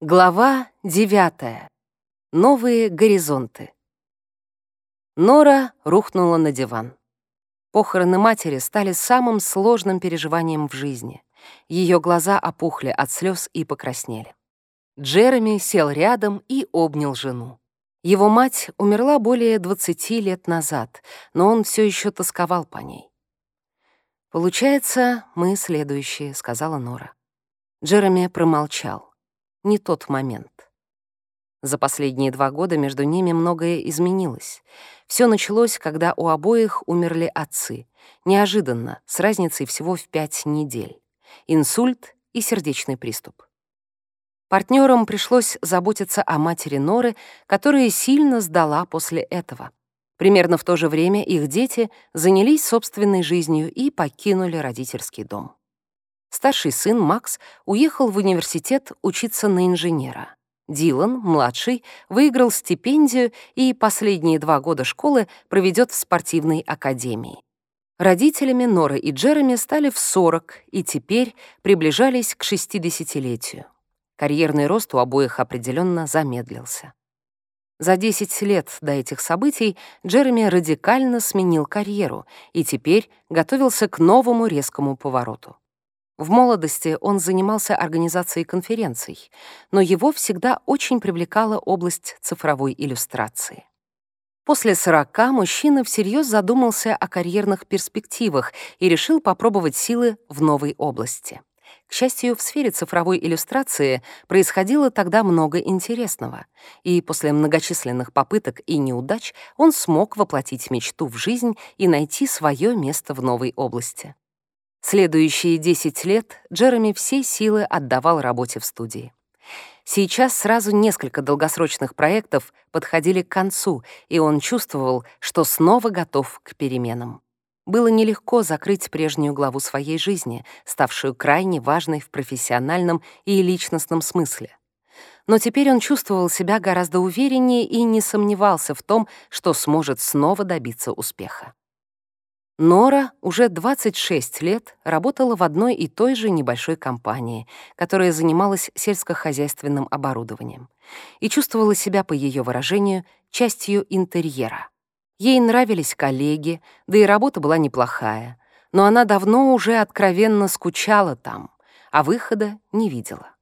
Глава 9. Новые горизонты. Нора рухнула на диван. Похороны матери стали самым сложным переживанием в жизни. Ее глаза опухли от слез и покраснели. Джереми сел рядом и обнял жену. Его мать умерла более 20 лет назад, но он все еще тосковал по ней. «Получается, мы следующие», — сказала Нора. Джереми промолчал не тот момент. За последние два года между ними многое изменилось. Все началось, когда у обоих умерли отцы. Неожиданно, с разницей всего в пять недель. Инсульт и сердечный приступ. Партнерам пришлось заботиться о матери Норы, которая сильно сдала после этого. Примерно в то же время их дети занялись собственной жизнью и покинули родительский дом. Старший сын Макс уехал в университет учиться на инженера. Дилан, младший, выиграл стипендию и последние два года школы проведет в спортивной академии. Родителями Нора и Джереми стали в 40 и теперь приближались к 60-летию. Карьерный рост у обоих определенно замедлился. За 10 лет до этих событий Джереми радикально сменил карьеру и теперь готовился к новому резкому повороту. В молодости он занимался организацией конференций, но его всегда очень привлекала область цифровой иллюстрации. После 40 мужчина всерьез задумался о карьерных перспективах и решил попробовать силы в новой области. К счастью, в сфере цифровой иллюстрации происходило тогда много интересного, и после многочисленных попыток и неудач он смог воплотить мечту в жизнь и найти свое место в новой области. Следующие 10 лет Джереми все силы отдавал работе в студии. Сейчас сразу несколько долгосрочных проектов подходили к концу, и он чувствовал, что снова готов к переменам. Было нелегко закрыть прежнюю главу своей жизни, ставшую крайне важной в профессиональном и личностном смысле. Но теперь он чувствовал себя гораздо увереннее и не сомневался в том, что сможет снова добиться успеха. Нора уже 26 лет работала в одной и той же небольшой компании, которая занималась сельскохозяйственным оборудованием, и чувствовала себя, по ее выражению, частью интерьера. Ей нравились коллеги, да и работа была неплохая, но она давно уже откровенно скучала там, а выхода не видела.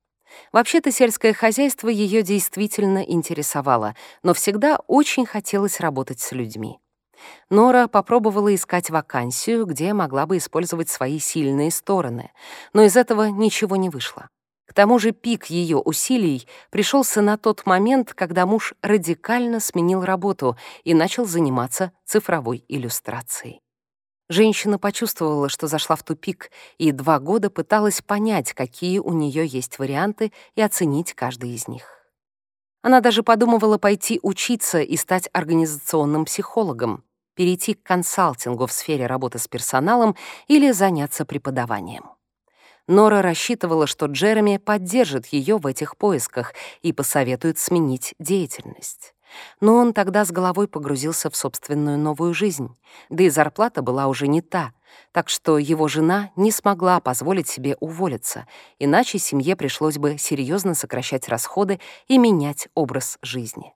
Вообще-то сельское хозяйство ее действительно интересовало, но всегда очень хотелось работать с людьми. Нора попробовала искать вакансию, где могла бы использовать свои сильные стороны, но из этого ничего не вышло. К тому же пик ее усилий пришелся на тот момент, когда муж радикально сменил работу и начал заниматься цифровой иллюстрацией. Женщина почувствовала, что зашла в тупик, и два года пыталась понять, какие у нее есть варианты, и оценить каждый из них. Она даже подумывала пойти учиться и стать организационным психологом, перейти к консалтингу в сфере работы с персоналом или заняться преподаванием. Нора рассчитывала, что Джереми поддержит ее в этих поисках и посоветует сменить деятельность. Но он тогда с головой погрузился в собственную новую жизнь, да и зарплата была уже не та, так что его жена не смогла позволить себе уволиться, иначе семье пришлось бы серьезно сокращать расходы и менять образ жизни.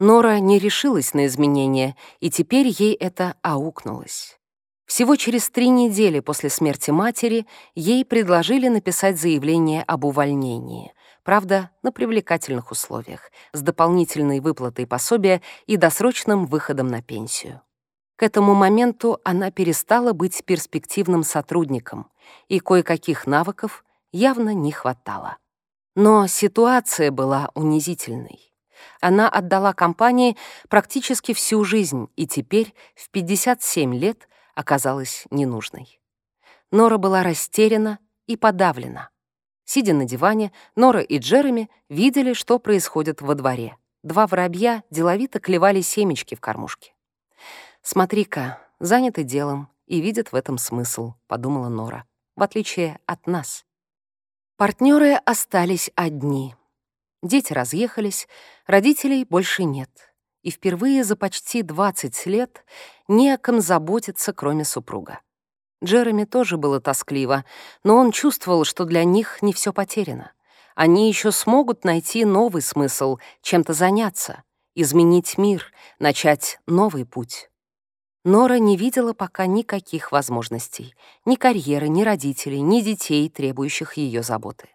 Нора не решилась на изменения, и теперь ей это аукнулось. Всего через три недели после смерти матери ей предложили написать заявление об увольнении, правда, на привлекательных условиях, с дополнительной выплатой пособия и досрочным выходом на пенсию. К этому моменту она перестала быть перспективным сотрудником, и кое-каких навыков явно не хватало. Но ситуация была унизительной. Она отдала компании практически всю жизнь и теперь в 57 лет оказалась ненужной. Нора была растеряна и подавлена. Сидя на диване, Нора и Джереми видели, что происходит во дворе. Два воробья деловито клевали семечки в кормушке. «Смотри-ка, заняты делом и видят в этом смысл», — подумала Нора, в отличие от нас. Партнеры остались одни — Дети разъехались, родителей больше нет. И впервые за почти 20 лет не о ком заботиться, кроме супруга. Джереми тоже было тоскливо, но он чувствовал, что для них не все потеряно. они еще смогут найти новый смысл, чем-то заняться, изменить мир, начать новый путь. Нора не видела пока никаких возможностей, ни карьеры, ни родителей, ни детей, требующих ее заботы.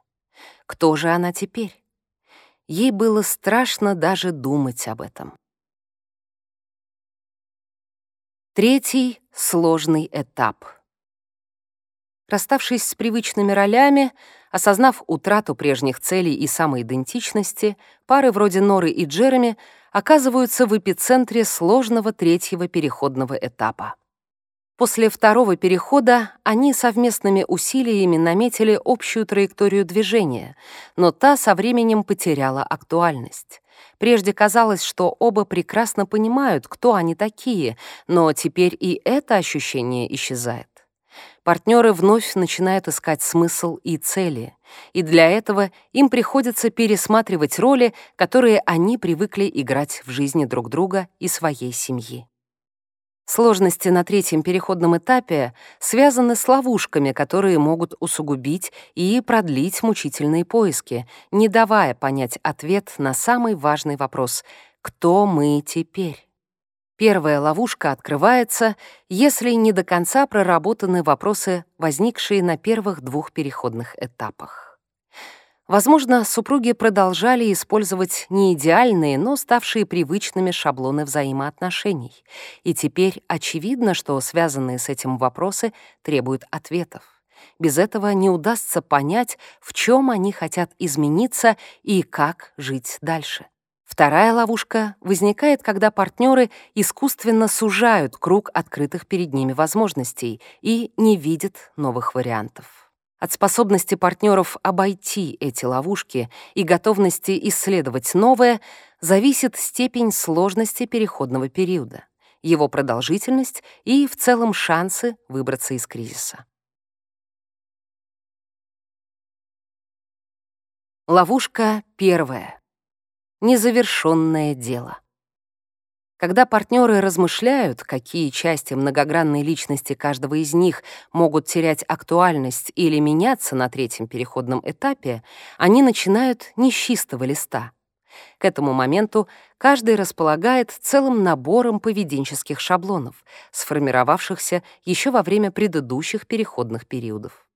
Кто же она теперь? Ей было страшно даже думать об этом. Третий сложный этап. Расставшись с привычными ролями, осознав утрату прежних целей и самоидентичности, пары вроде Норы и Джереми оказываются в эпицентре сложного третьего переходного этапа. После второго перехода они совместными усилиями наметили общую траекторию движения, но та со временем потеряла актуальность. Прежде казалось, что оба прекрасно понимают, кто они такие, но теперь и это ощущение исчезает. Партнеры вновь начинают искать смысл и цели, и для этого им приходится пересматривать роли, которые они привыкли играть в жизни друг друга и своей семьи. Сложности на третьем переходном этапе связаны с ловушками, которые могут усугубить и продлить мучительные поиски, не давая понять ответ на самый важный вопрос «Кто мы теперь?». Первая ловушка открывается, если не до конца проработаны вопросы, возникшие на первых двух переходных этапах. Возможно, супруги продолжали использовать не идеальные, но ставшие привычными шаблоны взаимоотношений. И теперь очевидно, что связанные с этим вопросы требуют ответов. Без этого не удастся понять, в чем они хотят измениться и как жить дальше. Вторая ловушка возникает, когда партнеры искусственно сужают круг открытых перед ними возможностей и не видят новых вариантов. От способности партнеров обойти эти ловушки и готовности исследовать новое зависит степень сложности переходного периода, его продолжительность и, в целом, шансы выбраться из кризиса. Ловушка первая. Незавершенное дело. Когда партнеры размышляют, какие части многогранной личности каждого из них могут терять актуальность или меняться на третьем переходном этапе, они начинают не с чистого листа. К этому моменту каждый располагает целым набором поведенческих шаблонов, сформировавшихся еще во время предыдущих переходных периодов.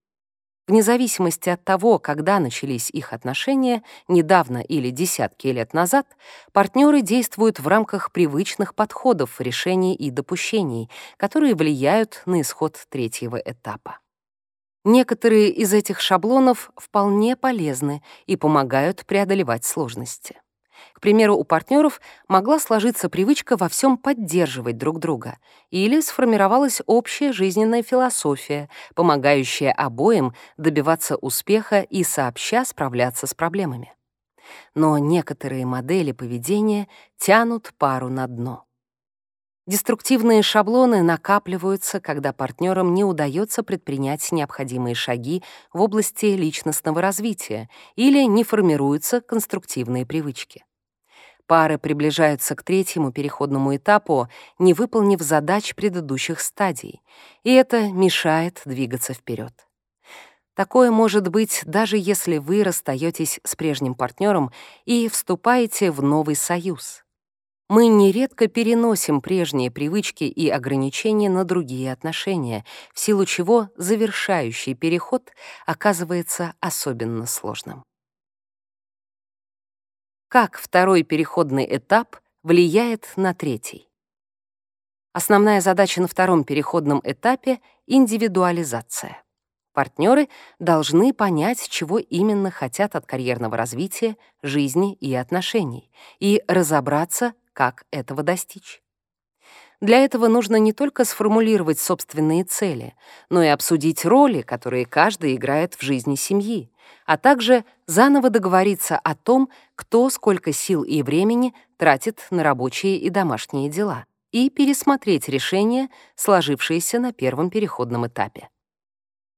Вне зависимости от того, когда начались их отношения, недавно или десятки лет назад, партнеры действуют в рамках привычных подходов, решений и допущений, которые влияют на исход третьего этапа. Некоторые из этих шаблонов вполне полезны и помогают преодолевать сложности. К примеру, у партнеров могла сложиться привычка во всем поддерживать друг друга, или сформировалась общая жизненная философия, помогающая обоим добиваться успеха и сообща справляться с проблемами. Но некоторые модели поведения тянут пару на дно. Деструктивные шаблоны накапливаются, когда партнерам не удается предпринять необходимые шаги в области личностного развития или не формируются конструктивные привычки. Пары приближаются к третьему переходному этапу, не выполнив задач предыдущих стадий, и это мешает двигаться вперед. Такое может быть даже если вы расстаетесь с прежним партнером и вступаете в новый союз. Мы нередко переносим прежние привычки и ограничения на другие отношения, в силу чего завершающий переход оказывается особенно сложным. Как второй переходный этап влияет на третий? Основная задача на втором переходном этапе — индивидуализация. Партнеры должны понять, чего именно хотят от карьерного развития, жизни и отношений, и разобраться, как этого достичь. Для этого нужно не только сформулировать собственные цели, но и обсудить роли, которые каждый играет в жизни семьи, а также заново договориться о том, кто сколько сил и времени тратит на рабочие и домашние дела, и пересмотреть решения, сложившиеся на первом переходном этапе.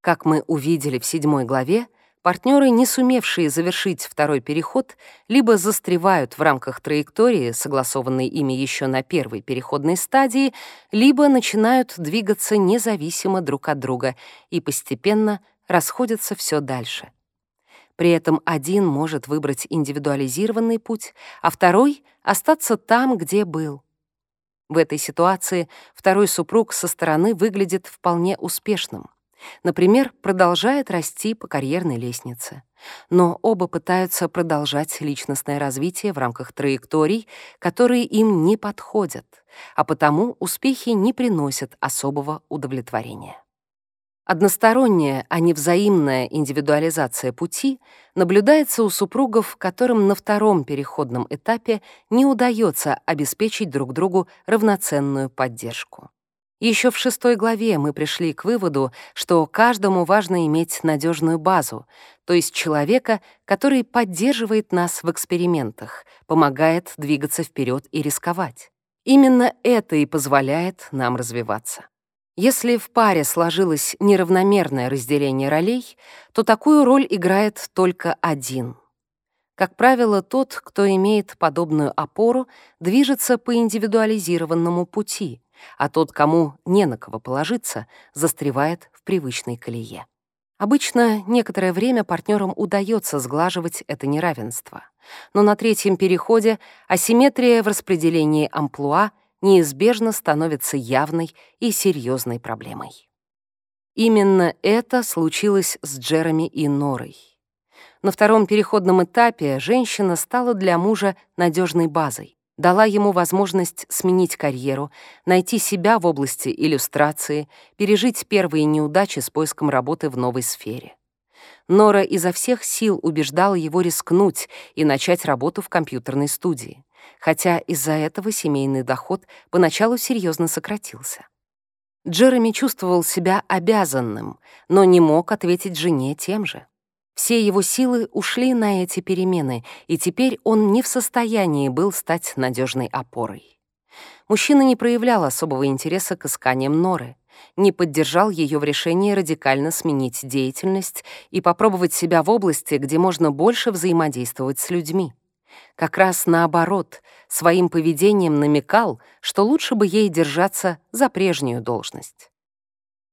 Как мы увидели в седьмой главе, партнеры, не сумевшие завершить второй переход, либо застревают в рамках траектории, согласованной ими еще на первой переходной стадии, либо начинают двигаться независимо друг от друга и постепенно расходятся все дальше. При этом один может выбрать индивидуализированный путь, а второй — остаться там, где был. В этой ситуации второй супруг со стороны выглядит вполне успешным. Например, продолжает расти по карьерной лестнице. Но оба пытаются продолжать личностное развитие в рамках траекторий, которые им не подходят, а потому успехи не приносят особого удовлетворения. Односторонняя, а не взаимная индивидуализация пути наблюдается у супругов, которым на втором переходном этапе не удается обеспечить друг другу равноценную поддержку. Еще в шестой главе мы пришли к выводу, что каждому важно иметь надежную базу, то есть человека, который поддерживает нас в экспериментах, помогает двигаться вперед и рисковать. Именно это и позволяет нам развиваться. Если в паре сложилось неравномерное разделение ролей, то такую роль играет только один. Как правило, тот, кто имеет подобную опору, движется по индивидуализированному пути, а тот, кому не на кого положиться, застревает в привычной колее. Обычно некоторое время партнерам удается сглаживать это неравенство, но на третьем переходе асимметрия в распределении амплуа — неизбежно становится явной и серьезной проблемой. Именно это случилось с Джереми и Норой. На втором переходном этапе женщина стала для мужа надежной базой, дала ему возможность сменить карьеру, найти себя в области иллюстрации, пережить первые неудачи с поиском работы в новой сфере. Нора изо всех сил убеждала его рискнуть и начать работу в компьютерной студии хотя из-за этого семейный доход поначалу серьезно сократился. Джереми чувствовал себя обязанным, но не мог ответить жене тем же. Все его силы ушли на эти перемены, и теперь он не в состоянии был стать надежной опорой. Мужчина не проявлял особого интереса к исканиям Норы, не поддержал ее в решении радикально сменить деятельность и попробовать себя в области, где можно больше взаимодействовать с людьми. Как раз наоборот, своим поведением намекал, что лучше бы ей держаться за прежнюю должность.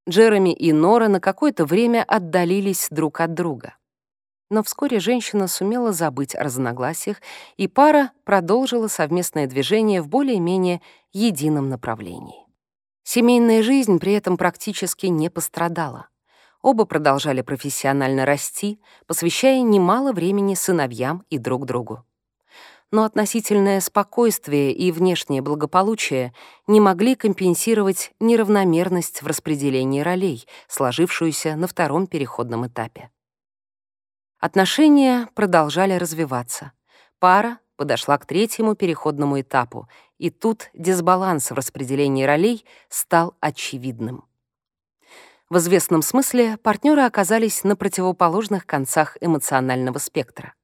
Джереми и Нора на какое-то время отдалились друг от друга. Но вскоре женщина сумела забыть о разногласиях, и пара продолжила совместное движение в более-менее едином направлении. Семейная жизнь при этом практически не пострадала. Оба продолжали профессионально расти, посвящая немало времени сыновьям и друг другу но относительное спокойствие и внешнее благополучие не могли компенсировать неравномерность в распределении ролей, сложившуюся на втором переходном этапе. Отношения продолжали развиваться. Пара подошла к третьему переходному этапу, и тут дисбаланс в распределении ролей стал очевидным. В известном смысле партнеры оказались на противоположных концах эмоционального спектра.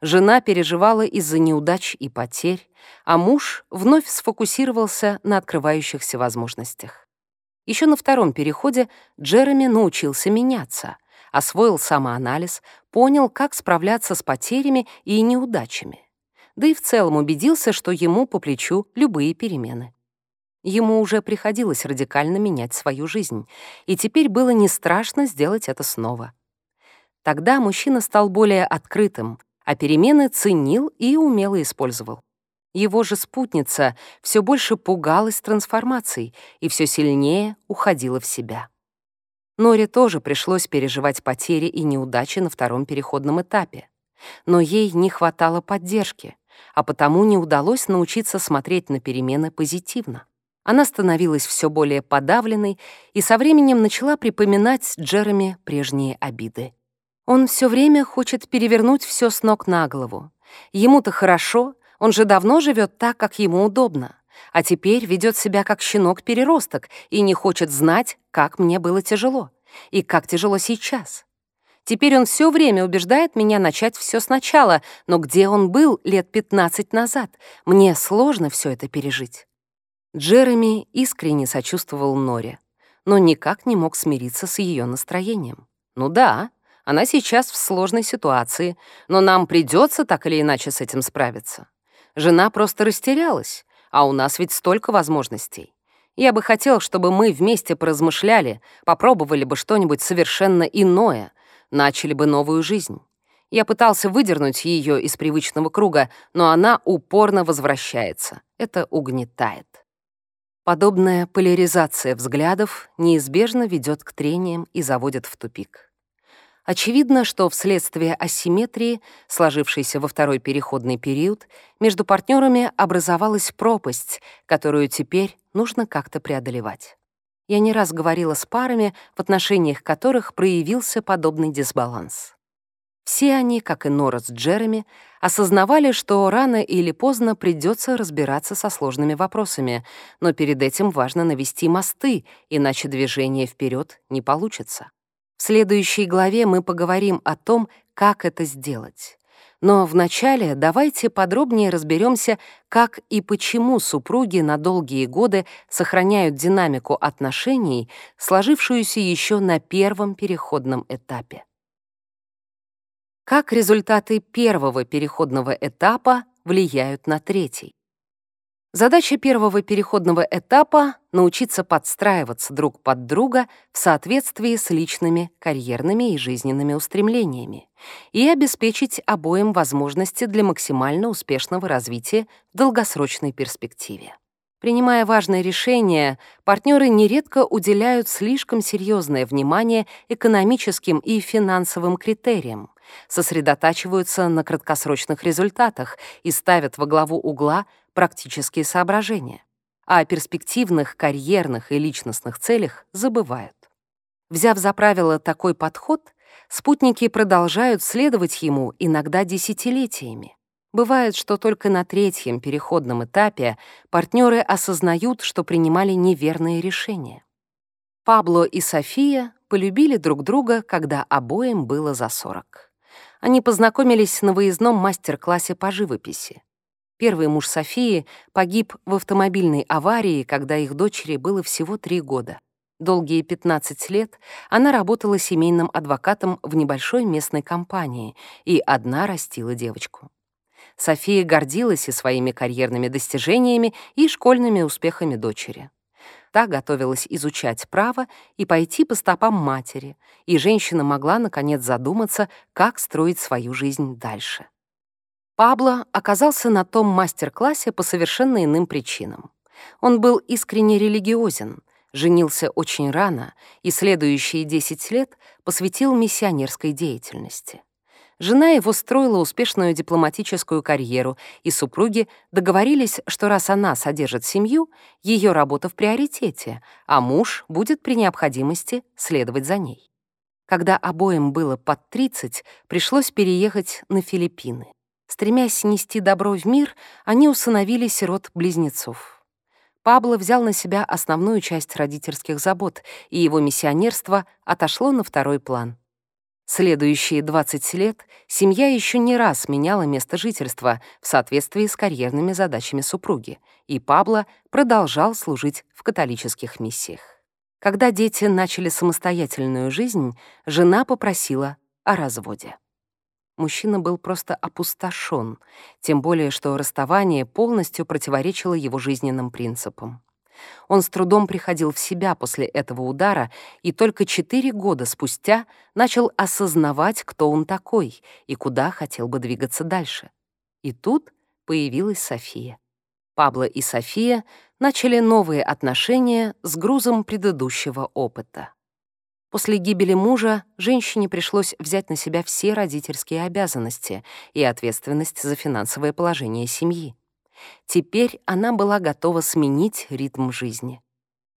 Жена переживала из-за неудач и потерь, а муж вновь сфокусировался на открывающихся возможностях. Еще на втором переходе Джереми научился меняться, освоил самоанализ, понял, как справляться с потерями и неудачами. Да и в целом убедился, что ему по плечу любые перемены. Ему уже приходилось радикально менять свою жизнь, и теперь было не страшно сделать это снова. Тогда мужчина стал более открытым, а перемены ценил и умело использовал. Его же спутница все больше пугалась трансформацией и все сильнее уходила в себя. Норе тоже пришлось переживать потери и неудачи на втором переходном этапе. Но ей не хватало поддержки, а потому не удалось научиться смотреть на перемены позитивно. Она становилась все более подавленной и со временем начала припоминать Джереми прежние обиды. Он все время хочет перевернуть все с ног на голову. Ему-то хорошо, он же давно живет так, как ему удобно. А теперь ведет себя как щенок-переросток и не хочет знать, как мне было тяжело. И как тяжело сейчас. Теперь он все время убеждает меня начать все сначала, но где он был лет 15 назад? Мне сложно все это пережить. Джереми искренне сочувствовал Норе, но никак не мог смириться с ее настроением. Ну да, она сейчас в сложной ситуации, но нам придется так или иначе с этим справиться. Жена просто растерялась, а у нас ведь столько возможностей. Я бы хотел, чтобы мы вместе поразмышляли, попробовали бы что-нибудь совершенно иное, начали бы новую жизнь. Я пытался выдернуть ее из привычного круга, но она упорно возвращается. Это угнетает. Подобная поляризация взглядов неизбежно ведет к трениям и заводит в тупик. Очевидно, что вследствие асимметрии, сложившейся во второй переходный период, между партнерами образовалась пропасть, которую теперь нужно как-то преодолевать. Я не раз говорила с парами, в отношениях которых проявился подобный дисбаланс. Все они, как и Нора с Джереми, осознавали, что рано или поздно придется разбираться со сложными вопросами, но перед этим важно навести мосты, иначе движение вперед не получится. В следующей главе мы поговорим о том, как это сделать. Но вначале давайте подробнее разберемся, как и почему супруги на долгие годы сохраняют динамику отношений, сложившуюся еще на первом переходном этапе. Как результаты первого переходного этапа влияют на третий? Задача первого переходного этапа — научиться подстраиваться друг под друга в соответствии с личными, карьерными и жизненными устремлениями и обеспечить обоим возможности для максимально успешного развития в долгосрочной перспективе. Принимая важные решения, партнеры нередко уделяют слишком серьезное внимание экономическим и финансовым критериям, сосредотачиваются на краткосрочных результатах и ставят во главу угла практические соображения, а о перспективных карьерных и личностных целях забывают. Взяв за правило такой подход, спутники продолжают следовать ему иногда десятилетиями. Бывает, что только на третьем переходном этапе партнеры осознают, что принимали неверные решения. Пабло и София полюбили друг друга, когда обоим было за 40. Они познакомились на выездном мастер-классе по живописи. Первый муж Софии погиб в автомобильной аварии, когда их дочери было всего три года. Долгие 15 лет она работала семейным адвокатом в небольшой местной компании и одна растила девочку. София гордилась и своими карьерными достижениями, и школьными успехами дочери. Та готовилась изучать право и пойти по стопам матери, и женщина могла, наконец, задуматься, как строить свою жизнь дальше. Пабло оказался на том мастер-классе по совершенно иным причинам. Он был искренне религиозен, женился очень рано и следующие 10 лет посвятил миссионерской деятельности. Жена его строила успешную дипломатическую карьеру, и супруги договорились, что раз она содержит семью, ее работа в приоритете, а муж будет при необходимости следовать за ней. Когда обоим было под 30, пришлось переехать на Филиппины. Стремясь нести добро в мир, они усыновили сирот-близнецов. Пабло взял на себя основную часть родительских забот, и его миссионерство отошло на второй план. Следующие 20 лет семья еще не раз меняла место жительства в соответствии с карьерными задачами супруги, и Пабло продолжал служить в католических миссиях. Когда дети начали самостоятельную жизнь, жена попросила о разводе мужчина был просто опустошен, тем более что расставание полностью противоречило его жизненным принципам. Он с трудом приходил в себя после этого удара и только четыре года спустя начал осознавать, кто он такой и куда хотел бы двигаться дальше. И тут появилась София. Пабло и София начали новые отношения с грузом предыдущего опыта. После гибели мужа женщине пришлось взять на себя все родительские обязанности и ответственность за финансовое положение семьи. Теперь она была готова сменить ритм жизни.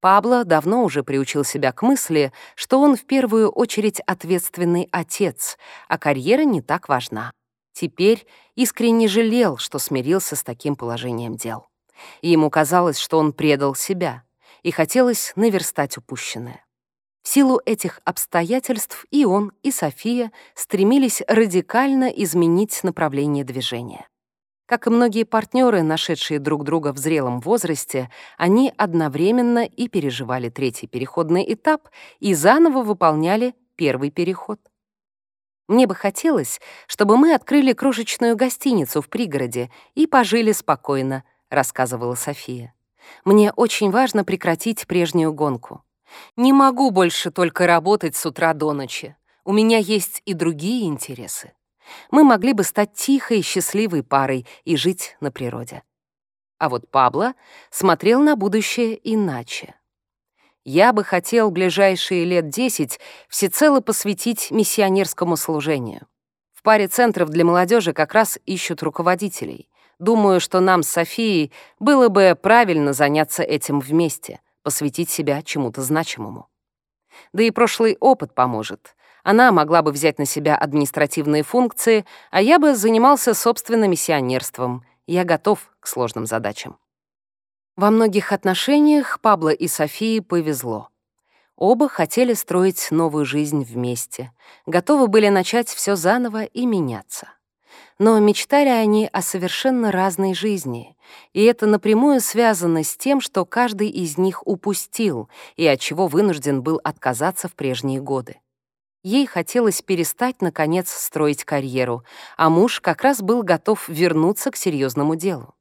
Пабло давно уже приучил себя к мысли, что он в первую очередь ответственный отец, а карьера не так важна. Теперь искренне жалел, что смирился с таким положением дел. ему казалось, что он предал себя, и хотелось наверстать упущенное. В силу этих обстоятельств и он, и София стремились радикально изменить направление движения. Как и многие партнеры, нашедшие друг друга в зрелом возрасте, они одновременно и переживали третий переходный этап и заново выполняли первый переход. Мне бы хотелось, чтобы мы открыли крошечную гостиницу в пригороде и пожили спокойно, рассказывала София. Мне очень важно прекратить прежнюю гонку. Не могу больше только работать с утра до ночи. У меня есть и другие интересы. Мы могли бы стать тихой, счастливой парой и жить на природе. А вот Пабло смотрел на будущее иначе. Я бы хотел ближайшие лет десять всецело посвятить миссионерскому служению. В паре центров для молодежи как раз ищут руководителей. Думаю, что нам с Софией было бы правильно заняться этим вместе, посвятить себя чему-то значимому. Да и прошлый опыт поможет. Она могла бы взять на себя административные функции, а я бы занимался собственным миссионерством. Я готов к сложным задачам. Во многих отношениях Пабло и Софии повезло. Оба хотели строить новую жизнь вместе, готовы были начать все заново и меняться. Но мечтали они о совершенно разной жизни, и это напрямую связано с тем, что каждый из них упустил и от чего вынужден был отказаться в прежние годы. Ей хотелось перестать, наконец, строить карьеру, а муж как раз был готов вернуться к серьезному делу.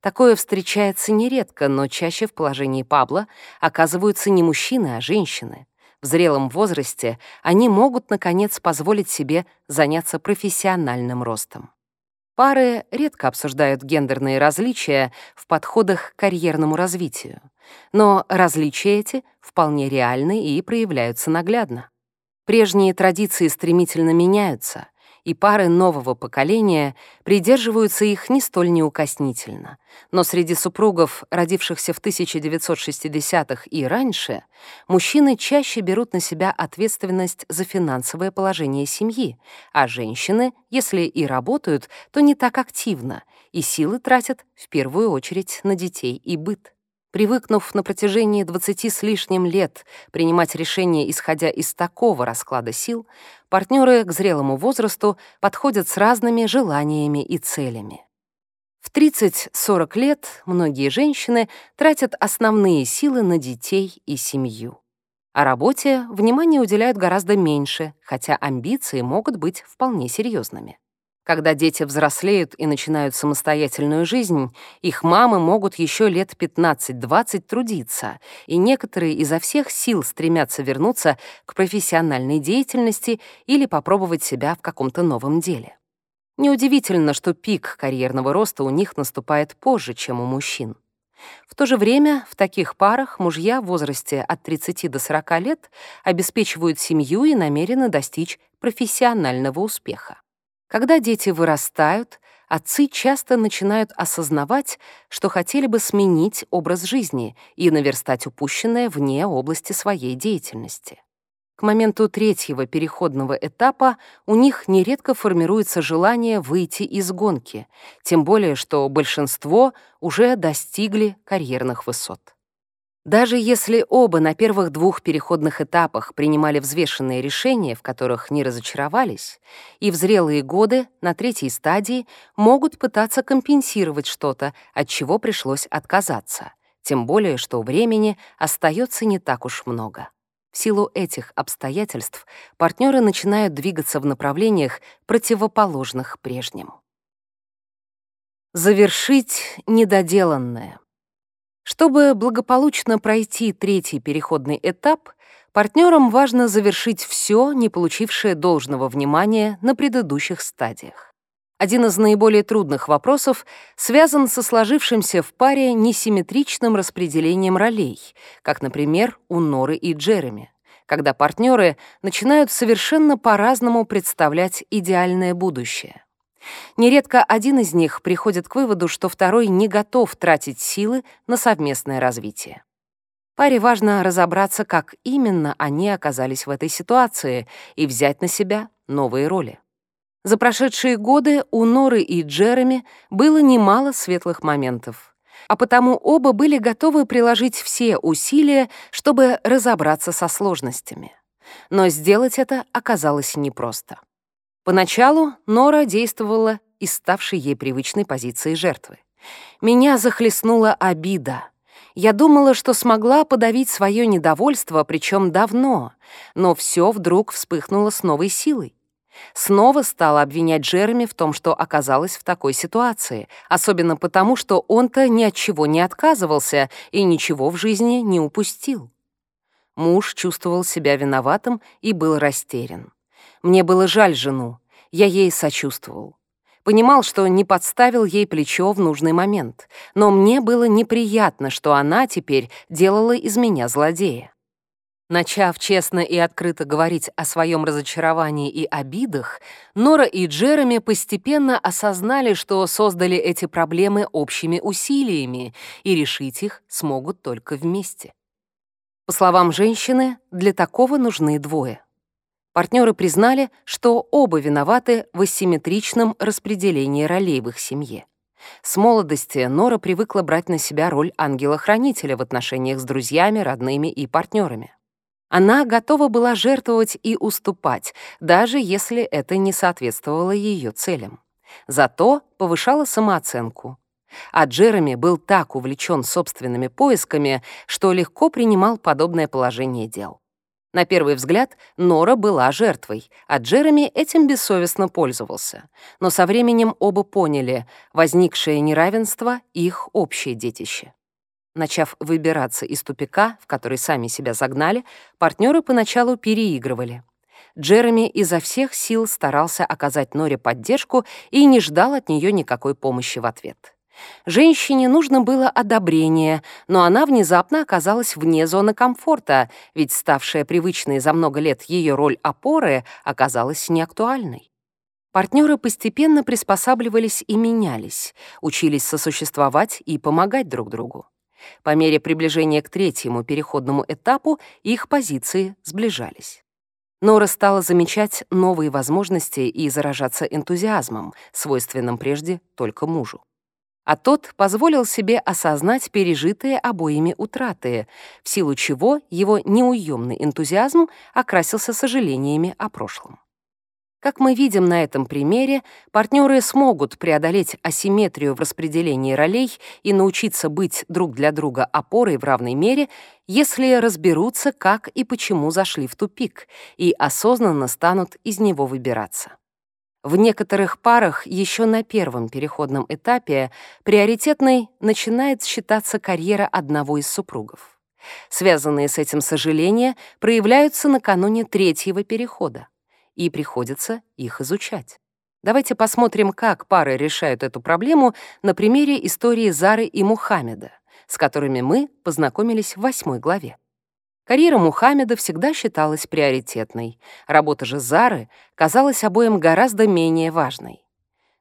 Такое встречается нередко, но чаще в положении Пабла оказываются не мужчины, а женщины. В зрелом возрасте они могут, наконец, позволить себе заняться профессиональным ростом. Пары редко обсуждают гендерные различия в подходах к карьерному развитию. Но различия эти вполне реальны и проявляются наглядно. Прежние традиции стремительно меняются, и пары нового поколения придерживаются их не столь неукоснительно. Но среди супругов, родившихся в 1960-х и раньше, мужчины чаще берут на себя ответственность за финансовое положение семьи, а женщины, если и работают, то не так активно, и силы тратят в первую очередь на детей и быт. Привыкнув на протяжении 20 с лишним лет принимать решения, исходя из такого расклада сил, партнеры к зрелому возрасту подходят с разными желаниями и целями. В 30-40 лет многие женщины тратят основные силы на детей и семью. А работе внимание уделяют гораздо меньше, хотя амбиции могут быть вполне серьезными. Когда дети взрослеют и начинают самостоятельную жизнь, их мамы могут еще лет 15-20 трудиться, и некоторые изо всех сил стремятся вернуться к профессиональной деятельности или попробовать себя в каком-то новом деле. Неудивительно, что пик карьерного роста у них наступает позже, чем у мужчин. В то же время в таких парах мужья в возрасте от 30 до 40 лет обеспечивают семью и намерены достичь профессионального успеха. Когда дети вырастают, отцы часто начинают осознавать, что хотели бы сменить образ жизни и наверстать упущенное вне области своей деятельности. К моменту третьего переходного этапа у них нередко формируется желание выйти из гонки, тем более что большинство уже достигли карьерных высот. Даже если оба на первых двух переходных этапах принимали взвешенные решения, в которых не разочаровались, и в зрелые годы на третьей стадии могут пытаться компенсировать что-то, от чего пришлось отказаться, тем более что времени остается не так уж много. В силу этих обстоятельств партнеры начинают двигаться в направлениях, противоположных прежним. Завершить недоделанное. Чтобы благополучно пройти третий переходный этап, партнерам важно завершить все, не получившее должного внимания на предыдущих стадиях. Один из наиболее трудных вопросов связан со сложившимся в паре несимметричным распределением ролей, как, например, у Норы и Джереми, когда партнеры начинают совершенно по-разному представлять идеальное будущее. Нередко один из них приходит к выводу, что второй не готов тратить силы на совместное развитие. Паре важно разобраться, как именно они оказались в этой ситуации и взять на себя новые роли. За прошедшие годы у Норы и Джереми было немало светлых моментов, а потому оба были готовы приложить все усилия, чтобы разобраться со сложностями. Но сделать это оказалось непросто. Поначалу Нора действовала из ставшей ей привычной позиции жертвы. Меня захлестнула обида. Я думала, что смогла подавить свое недовольство, причем давно, но все вдруг вспыхнуло с новой силой. Снова стала обвинять Джереми в том, что оказалась в такой ситуации, особенно потому, что он-то ни от чего не отказывался и ничего в жизни не упустил. Муж чувствовал себя виноватым и был растерян. Мне было жаль жену. Я ей сочувствовал. Понимал, что не подставил ей плечо в нужный момент, но мне было неприятно, что она теперь делала из меня злодея. Начав честно и открыто говорить о своем разочаровании и обидах, Нора и Джереми постепенно осознали, что создали эти проблемы общими усилиями, и решить их смогут только вместе. По словам женщины, для такого нужны двое. Партнеры признали, что оба виноваты в асимметричном распределении ролей в их семье. С молодости Нора привыкла брать на себя роль ангела-хранителя в отношениях с друзьями, родными и партнерами. Она готова была жертвовать и уступать, даже если это не соответствовало ее целям. Зато повышала самооценку. А Джереми был так увлечен собственными поисками, что легко принимал подобное положение дел. На первый взгляд, Нора была жертвой, а Джереми этим бессовестно пользовался. Но со временем оба поняли, возникшее неравенство — их общее детище. Начав выбираться из тупика, в который сами себя загнали, партнеры поначалу переигрывали. Джереми изо всех сил старался оказать Норе поддержку и не ждал от нее никакой помощи в ответ. Женщине нужно было одобрение, но она внезапно оказалась вне зоны комфорта, ведь ставшая привычной за много лет ее роль опоры оказалась неактуальной. Партнеры постепенно приспосабливались и менялись, учились сосуществовать и помогать друг другу. По мере приближения к третьему переходному этапу их позиции сближались. Нора стала замечать новые возможности и заражаться энтузиазмом, свойственным прежде только мужу а тот позволил себе осознать пережитые обоими утраты, в силу чего его неуемный энтузиазм окрасился сожалениями о прошлом. Как мы видим на этом примере, партнеры смогут преодолеть асимметрию в распределении ролей и научиться быть друг для друга опорой в равной мере, если разберутся, как и почему зашли в тупик, и осознанно станут из него выбираться. В некоторых парах еще на первом переходном этапе приоритетной начинает считаться карьера одного из супругов. Связанные с этим сожаления проявляются накануне третьего перехода, и приходится их изучать. Давайте посмотрим, как пары решают эту проблему на примере истории Зары и Мухаммеда, с которыми мы познакомились в восьмой главе. Карьера Мухаммеда всегда считалась приоритетной. Работа же Зары казалась обоим гораздо менее важной.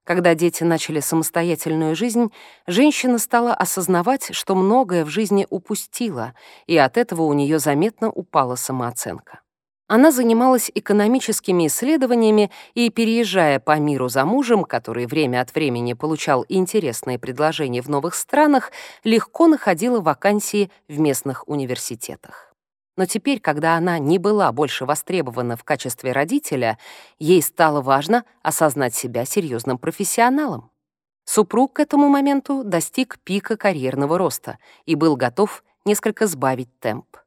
Когда дети начали самостоятельную жизнь, женщина стала осознавать, что многое в жизни упустила, и от этого у нее заметно упала самооценка. Она занималась экономическими исследованиями и, переезжая по миру за мужем, который время от времени получал интересные предложения в новых странах, легко находила вакансии в местных университетах. Но теперь, когда она не была больше востребована в качестве родителя, ей стало важно осознать себя серьезным профессионалом. Супруг к этому моменту достиг пика карьерного роста и был готов несколько сбавить темп.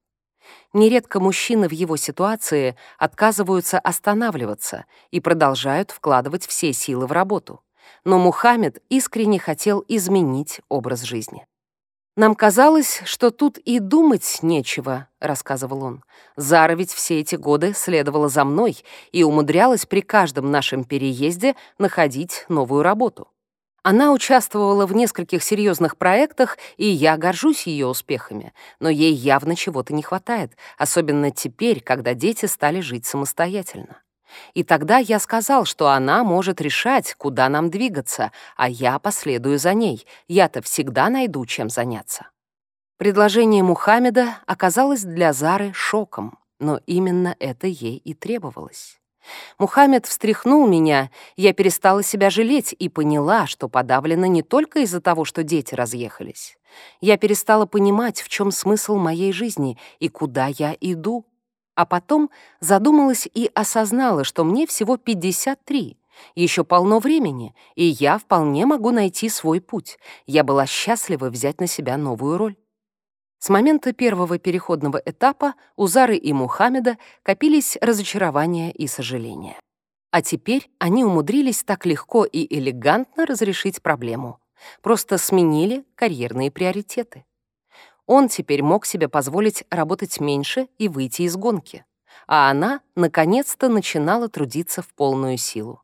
Нередко мужчины в его ситуации отказываются останавливаться и продолжают вкладывать все силы в работу. Но Мухаммед искренне хотел изменить образ жизни. «Нам казалось, что тут и думать нечего», — рассказывал он. «Зара ведь все эти годы следовала за мной и умудрялась при каждом нашем переезде находить новую работу. Она участвовала в нескольких серьезных проектах, и я горжусь ее успехами, но ей явно чего-то не хватает, особенно теперь, когда дети стали жить самостоятельно. И тогда я сказал, что она может решать, куда нам двигаться, а я последую за ней. Я-то всегда найду, чем заняться. Предложение Мухаммеда оказалось для Зары шоком, но именно это ей и требовалось. Мухаммед встряхнул меня, я перестала себя жалеть и поняла, что подавлена не только из-за того, что дети разъехались. Я перестала понимать, в чем смысл моей жизни и куда я иду. А потом задумалась и осознала, что мне всего 53, еще полно времени, и я вполне могу найти свой путь. Я была счастлива взять на себя новую роль. С момента первого переходного этапа у Зары и Мухаммеда копились разочарования и сожаления. А теперь они умудрились так легко и элегантно разрешить проблему. Просто сменили карьерные приоритеты. Он теперь мог себе позволить работать меньше и выйти из гонки. А она, наконец-то, начинала трудиться в полную силу.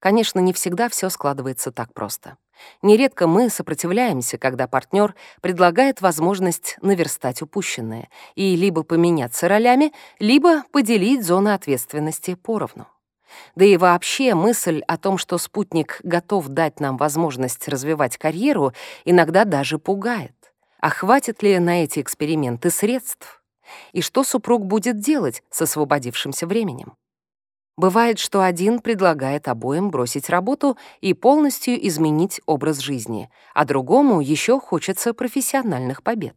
Конечно, не всегда все складывается так просто. Нередко мы сопротивляемся, когда партнер предлагает возможность наверстать упущенное и либо поменяться ролями, либо поделить зоны ответственности поровну. Да и вообще мысль о том, что спутник готов дать нам возможность развивать карьеру, иногда даже пугает. А хватит ли на эти эксперименты средств? И что супруг будет делать с освободившимся временем? Бывает, что один предлагает обоим бросить работу и полностью изменить образ жизни, а другому еще хочется профессиональных побед.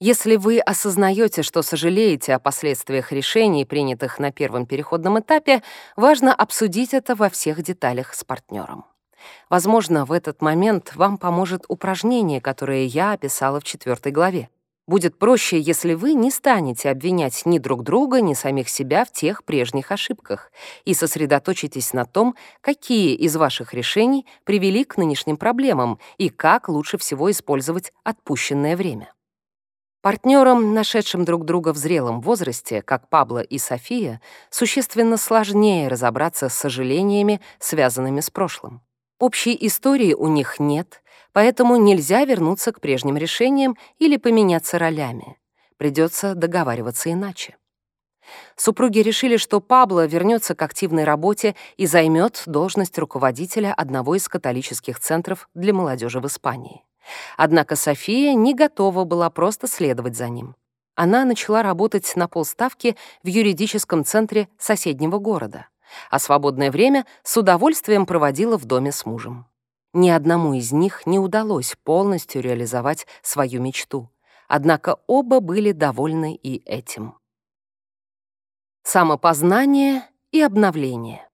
Если вы осознаете, что сожалеете о последствиях решений, принятых на первом переходном этапе, важно обсудить это во всех деталях с партнером. Возможно, в этот момент вам поможет упражнение, которое я описала в четвертой главе. Будет проще, если вы не станете обвинять ни друг друга, ни самих себя в тех прежних ошибках и сосредоточитесь на том, какие из ваших решений привели к нынешним проблемам и как лучше всего использовать отпущенное время. Партнерам, нашедшим друг друга в зрелом возрасте, как Пабло и София, существенно сложнее разобраться с сожалениями, связанными с прошлым. Общей истории у них нет, поэтому нельзя вернуться к прежним решениям или поменяться ролями. Придется договариваться иначе. Супруги решили, что Пабло вернется к активной работе и займет должность руководителя одного из католических центров для молодежи в Испании. Однако София не готова была просто следовать за ним. Она начала работать на полставки в юридическом центре соседнего города, а свободное время с удовольствием проводила в доме с мужем. Ни одному из них не удалось полностью реализовать свою мечту, однако оба были довольны и этим. Самопознание и обновление.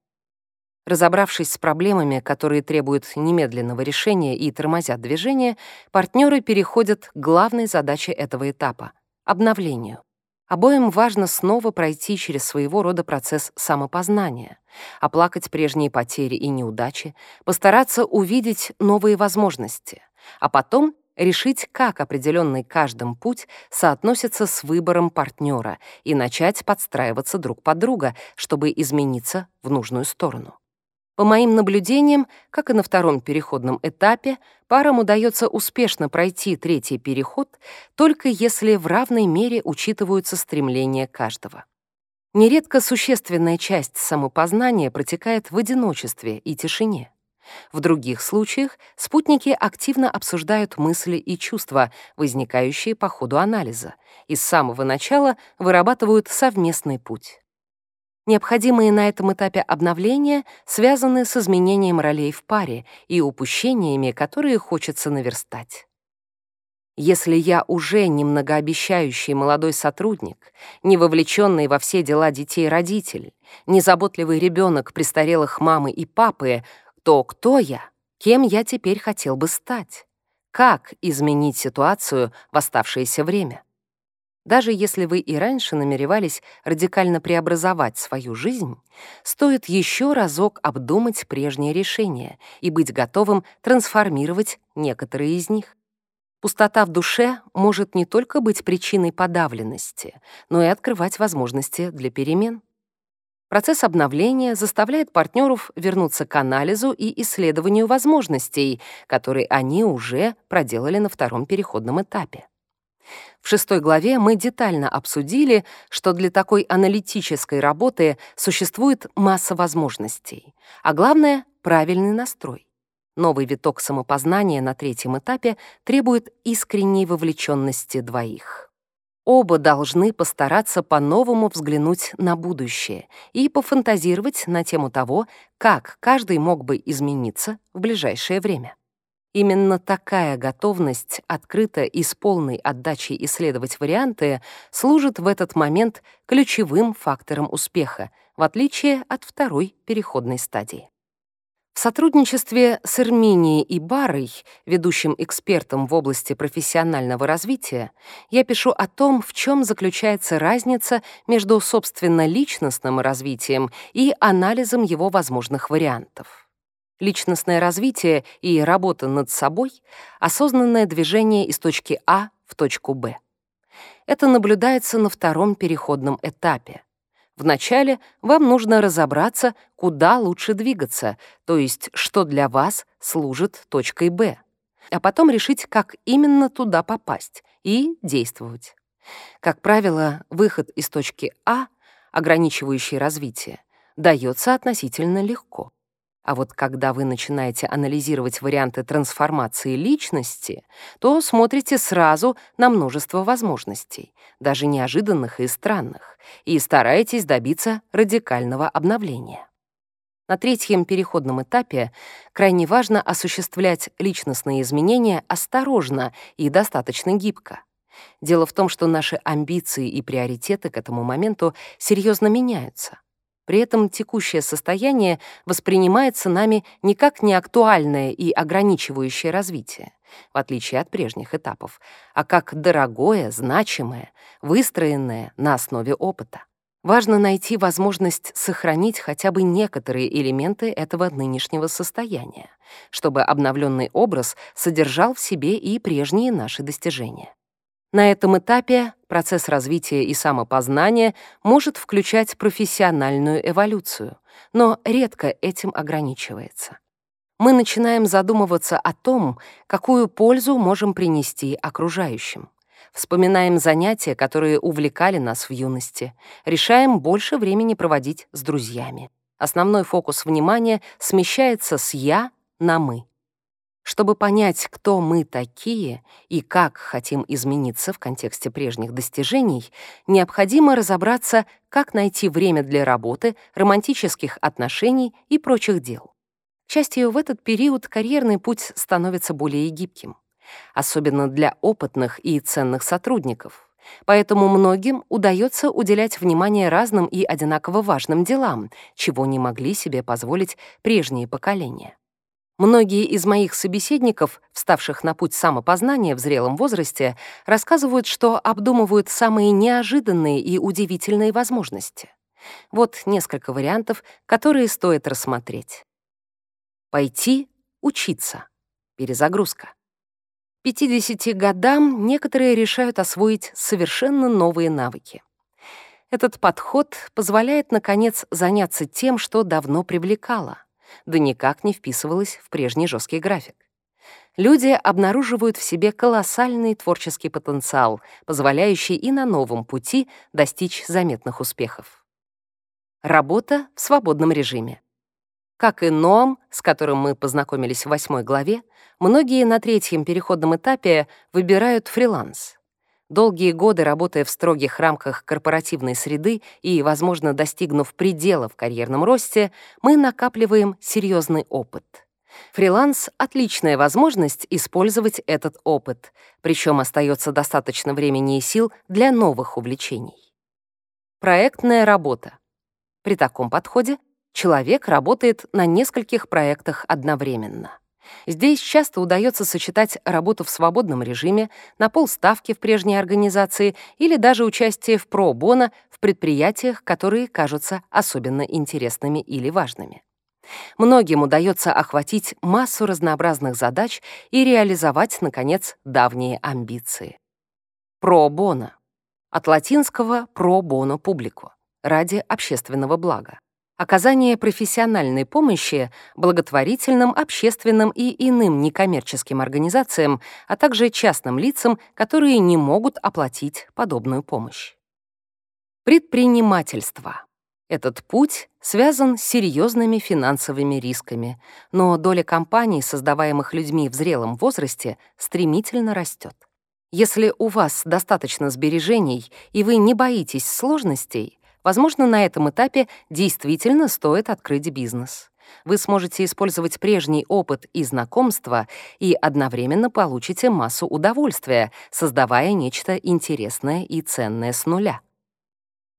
Разобравшись с проблемами, которые требуют немедленного решения и тормозят движение, партнеры переходят к главной задаче этого этапа — обновлению. Обоим важно снова пройти через своего рода процесс самопознания, оплакать прежние потери и неудачи, постараться увидеть новые возможности, а потом решить, как определенный каждым путь соотносится с выбором партнера и начать подстраиваться друг под друга, чтобы измениться в нужную сторону. По моим наблюдениям, как и на втором переходном этапе, парам удается успешно пройти третий переход только если в равной мере учитываются стремления каждого. Нередко существенная часть самопознания протекает в одиночестве и тишине. В других случаях спутники активно обсуждают мысли и чувства, возникающие по ходу анализа, и с самого начала вырабатывают совместный путь. Необходимые на этом этапе обновления связаны с изменением ролей в паре и упущениями, которые хочется наверстать. Если я уже не многообещающий молодой сотрудник, не вовлеченный во все дела детей родитель, незаботливый ребенок престарелых мамы и папы, то кто я? Кем я теперь хотел бы стать? Как изменить ситуацию в оставшееся время? Даже если вы и раньше намеревались радикально преобразовать свою жизнь, стоит еще разок обдумать прежние решения и быть готовым трансформировать некоторые из них. Пустота в душе может не только быть причиной подавленности, но и открывать возможности для перемен. Процесс обновления заставляет партнеров вернуться к анализу и исследованию возможностей, которые они уже проделали на втором переходном этапе. В шестой главе мы детально обсудили, что для такой аналитической работы существует масса возможностей, а главное — правильный настрой. Новый виток самопознания на третьем этапе требует искренней вовлеченности двоих. Оба должны постараться по-новому взглянуть на будущее и пофантазировать на тему того, как каждый мог бы измениться в ближайшее время. Именно такая готовность открыто и с полной отдачей исследовать варианты служит в этот момент ключевым фактором успеха, в отличие от второй переходной стадии. В сотрудничестве с Эрминией и Барой, ведущим экспертом в области профессионального развития, я пишу о том, в чем заключается разница между собственно личностным развитием и анализом его возможных вариантов личностное развитие и работа над собой — осознанное движение из точки А в точку Б. Это наблюдается на втором переходном этапе. Вначале вам нужно разобраться, куда лучше двигаться, то есть что для вас служит точкой «Б», а потом решить, как именно туда попасть и действовать. Как правило, выход из точки А, ограничивающий развитие, дается относительно легко. А вот когда вы начинаете анализировать варианты трансформации личности, то смотрите сразу на множество возможностей, даже неожиданных и странных, и стараетесь добиться радикального обновления. На третьем переходном этапе крайне важно осуществлять личностные изменения осторожно и достаточно гибко. Дело в том, что наши амбиции и приоритеты к этому моменту серьезно меняются. При этом текущее состояние воспринимается нами не как неактуальное и ограничивающее развитие, в отличие от прежних этапов, а как дорогое, значимое, выстроенное на основе опыта. Важно найти возможность сохранить хотя бы некоторые элементы этого нынешнего состояния, чтобы обновленный образ содержал в себе и прежние наши достижения. На этом этапе процесс развития и самопознания может включать профессиональную эволюцию, но редко этим ограничивается. Мы начинаем задумываться о том, какую пользу можем принести окружающим. Вспоминаем занятия, которые увлекали нас в юности, решаем больше времени проводить с друзьями. Основной фокус внимания смещается с «я» на «мы». Чтобы понять, кто мы такие и как хотим измениться в контексте прежних достижений, необходимо разобраться, как найти время для работы, романтических отношений и прочих дел. К счастью, в этот период карьерный путь становится более гибким, особенно для опытных и ценных сотрудников. Поэтому многим удается уделять внимание разным и одинаково важным делам, чего не могли себе позволить прежние поколения. Многие из моих собеседников, вставших на путь самопознания в зрелом возрасте, рассказывают, что обдумывают самые неожиданные и удивительные возможности. Вот несколько вариантов, которые стоит рассмотреть. Пойти учиться. Перезагрузка. 50 годам некоторые решают освоить совершенно новые навыки. Этот подход позволяет, наконец, заняться тем, что давно привлекало — да никак не вписывалась в прежний жесткий график. Люди обнаруживают в себе колоссальный творческий потенциал, позволяющий и на новом пути достичь заметных успехов. Работа в свободном режиме. Как и Ноам, с которым мы познакомились в восьмой главе, многие на третьем переходном этапе выбирают фриланс — Долгие годы работая в строгих рамках корпоративной среды и, возможно, достигнув предела в карьерном росте, мы накапливаем серьезный опыт. Фриланс — отличная возможность использовать этот опыт, причем остается достаточно времени и сил для новых увлечений. Проектная работа. При таком подходе человек работает на нескольких проектах одновременно. Здесь часто удается сочетать работу в свободном режиме, на полставки в прежней организации или даже участие в про-боно в предприятиях, которые кажутся особенно интересными или важными. Многим удается охватить массу разнообразных задач и реализовать, наконец, давние амбиции. Про-боно. От латинского «про боно публику» — ради общественного блага оказание профессиональной помощи благотворительным, общественным и иным некоммерческим организациям, а также частным лицам, которые не могут оплатить подобную помощь. Предпринимательство. Этот путь связан с серьезными финансовыми рисками, но доля компаний, создаваемых людьми в зрелом возрасте, стремительно растет. Если у вас достаточно сбережений и вы не боитесь сложностей, Возможно, на этом этапе действительно стоит открыть бизнес. Вы сможете использовать прежний опыт и знакомства и одновременно получите массу удовольствия, создавая нечто интересное и ценное с нуля.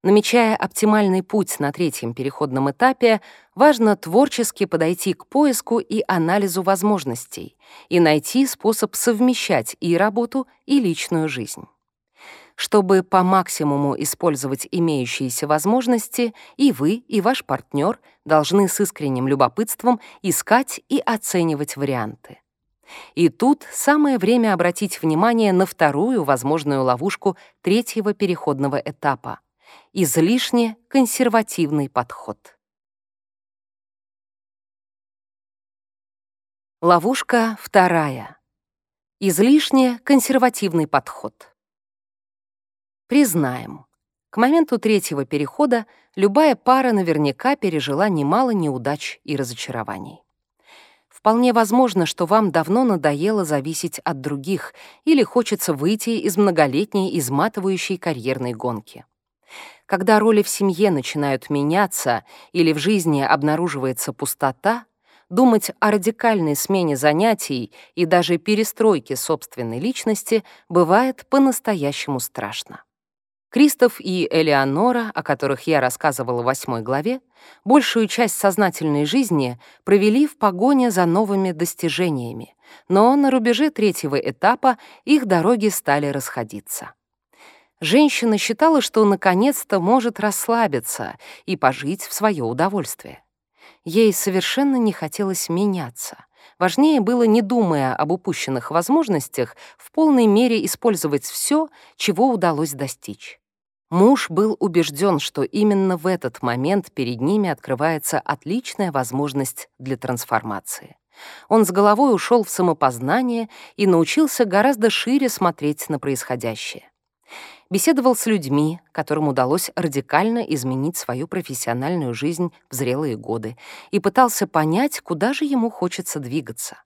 Намечая оптимальный путь на третьем переходном этапе, важно творчески подойти к поиску и анализу возможностей и найти способ совмещать и работу, и личную жизнь. Чтобы по максимуму использовать имеющиеся возможности, и вы, и ваш партнер должны с искренним любопытством искать и оценивать варианты. И тут самое время обратить внимание на вторую возможную ловушку третьего переходного этапа Излишне консервативный подход. Ловушка вторая. Излишне консервативный подход. Признаем, к моменту третьего перехода любая пара наверняка пережила немало неудач и разочарований. Вполне возможно, что вам давно надоело зависеть от других или хочется выйти из многолетней изматывающей карьерной гонки. Когда роли в семье начинают меняться или в жизни обнаруживается пустота, думать о радикальной смене занятий и даже перестройке собственной личности бывает по-настоящему страшно. Кристоф и Элеонора, о которых я рассказывала в восьмой главе, большую часть сознательной жизни провели в погоне за новыми достижениями, но на рубеже третьего этапа их дороги стали расходиться. Женщина считала, что наконец-то может расслабиться и пожить в свое удовольствие. Ей совершенно не хотелось меняться. Важнее было, не думая об упущенных возможностях, в полной мере использовать все, чего удалось достичь. Муж был убежден, что именно в этот момент перед ними открывается отличная возможность для трансформации. Он с головой ушел в самопознание и научился гораздо шире смотреть на происходящее. Беседовал с людьми, которым удалось радикально изменить свою профессиональную жизнь в зрелые годы, и пытался понять, куда же ему хочется двигаться.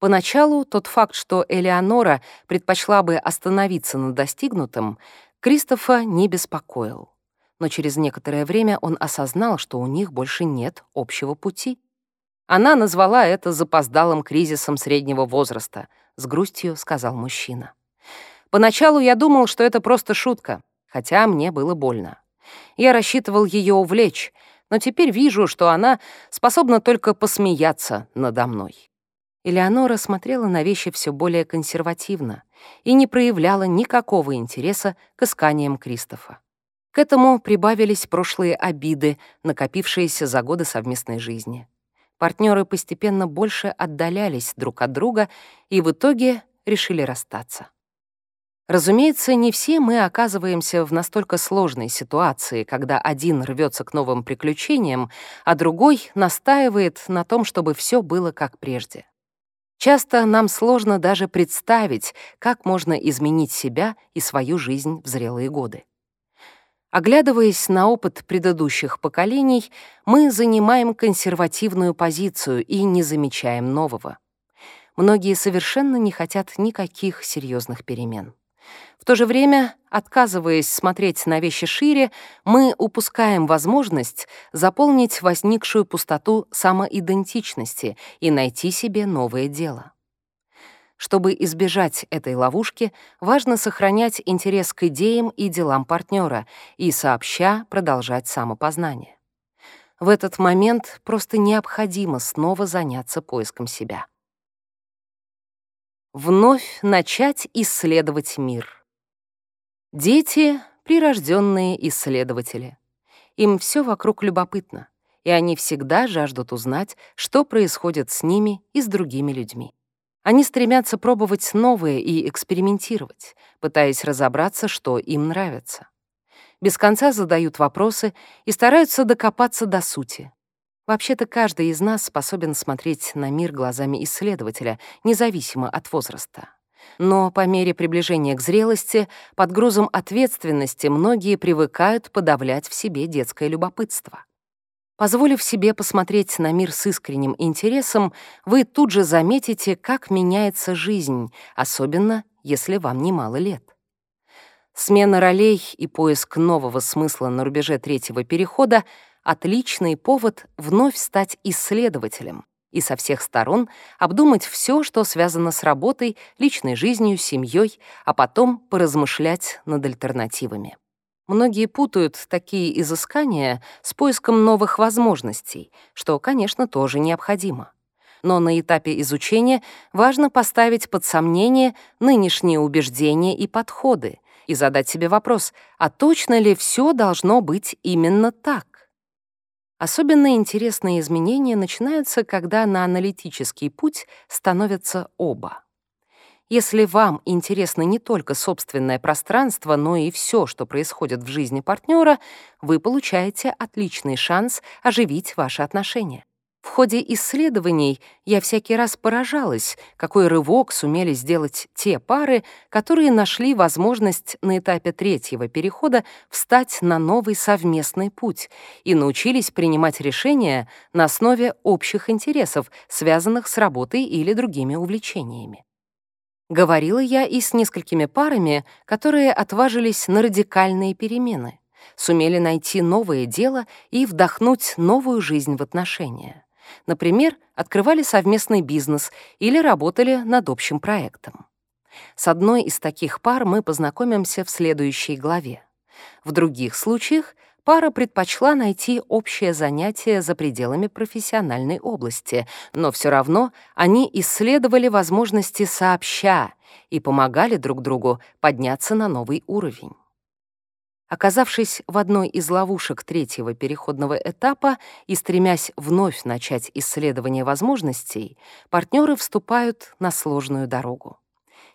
Поначалу тот факт, что Элеонора предпочла бы остановиться на достигнутом, Кристофа не беспокоил. Но через некоторое время он осознал, что у них больше нет общего пути. Она назвала это запоздалым кризисом среднего возраста, с грустью сказал мужчина. Поначалу я думал, что это просто шутка, хотя мне было больно. Я рассчитывал ее увлечь, но теперь вижу, что она способна только посмеяться надо мной. Элеонора смотрела на вещи все более консервативно и не проявляла никакого интереса к исканиям Кристофа. К этому прибавились прошлые обиды, накопившиеся за годы совместной жизни. Партнеры постепенно больше отдалялись друг от друга и в итоге решили расстаться. Разумеется, не все мы оказываемся в настолько сложной ситуации, когда один рвется к новым приключениям, а другой настаивает на том, чтобы все было как прежде. Часто нам сложно даже представить, как можно изменить себя и свою жизнь в зрелые годы. Оглядываясь на опыт предыдущих поколений, мы занимаем консервативную позицию и не замечаем нового. Многие совершенно не хотят никаких серьезных перемен. В то же время, отказываясь смотреть на вещи шире, мы упускаем возможность заполнить возникшую пустоту самоидентичности и найти себе новое дело. Чтобы избежать этой ловушки, важно сохранять интерес к идеям и делам партнера и сообща продолжать самопознание. В этот момент просто необходимо снова заняться поиском себя. Вновь начать исследовать мир — Дети — прирожденные исследователи. Им все вокруг любопытно, и они всегда жаждут узнать, что происходит с ними и с другими людьми. Они стремятся пробовать новое и экспериментировать, пытаясь разобраться, что им нравится. Без конца задают вопросы и стараются докопаться до сути. Вообще-то каждый из нас способен смотреть на мир глазами исследователя, независимо от возраста. Но по мере приближения к зрелости, под грузом ответственности многие привыкают подавлять в себе детское любопытство. Позволив себе посмотреть на мир с искренним интересом, вы тут же заметите, как меняется жизнь, особенно если вам немало лет. Смена ролей и поиск нового смысла на рубеже третьего перехода — отличный повод вновь стать исследователем, и со всех сторон обдумать все, что связано с работой, личной жизнью, семьей, а потом поразмышлять над альтернативами. Многие путают такие изыскания с поиском новых возможностей, что, конечно, тоже необходимо. Но на этапе изучения важно поставить под сомнение нынешние убеждения и подходы и задать себе вопрос, а точно ли все должно быть именно так? Особенно интересные изменения начинаются, когда на аналитический путь становятся оба. Если вам интересно не только собственное пространство, но и все, что происходит в жизни партнера, вы получаете отличный шанс оживить ваши отношения. В ходе исследований я всякий раз поражалась, какой рывок сумели сделать те пары, которые нашли возможность на этапе третьего перехода встать на новый совместный путь и научились принимать решения на основе общих интересов, связанных с работой или другими увлечениями. Говорила я и с несколькими парами, которые отважились на радикальные перемены, сумели найти новое дело и вдохнуть новую жизнь в отношения. Например, открывали совместный бизнес или работали над общим проектом. С одной из таких пар мы познакомимся в следующей главе. В других случаях пара предпочла найти общее занятие за пределами профессиональной области, но все равно они исследовали возможности сообща и помогали друг другу подняться на новый уровень. Оказавшись в одной из ловушек третьего переходного этапа и стремясь вновь начать исследование возможностей, партнеры вступают на сложную дорогу.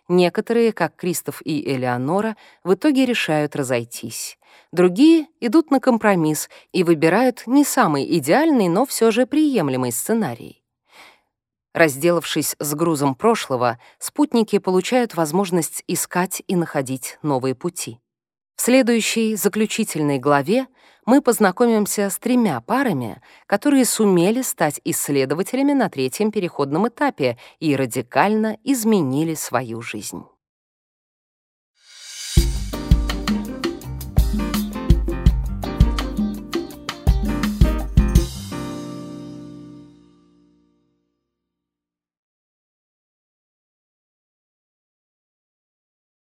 Некоторые, как Кристоф и Элеонора, в итоге решают разойтись. Другие идут на компромисс и выбирают не самый идеальный, но все же приемлемый сценарий. Разделавшись с грузом прошлого, спутники получают возможность искать и находить новые пути. В следующей заключительной главе мы познакомимся с тремя парами, которые сумели стать исследователями на третьем переходном этапе и радикально изменили свою жизнь.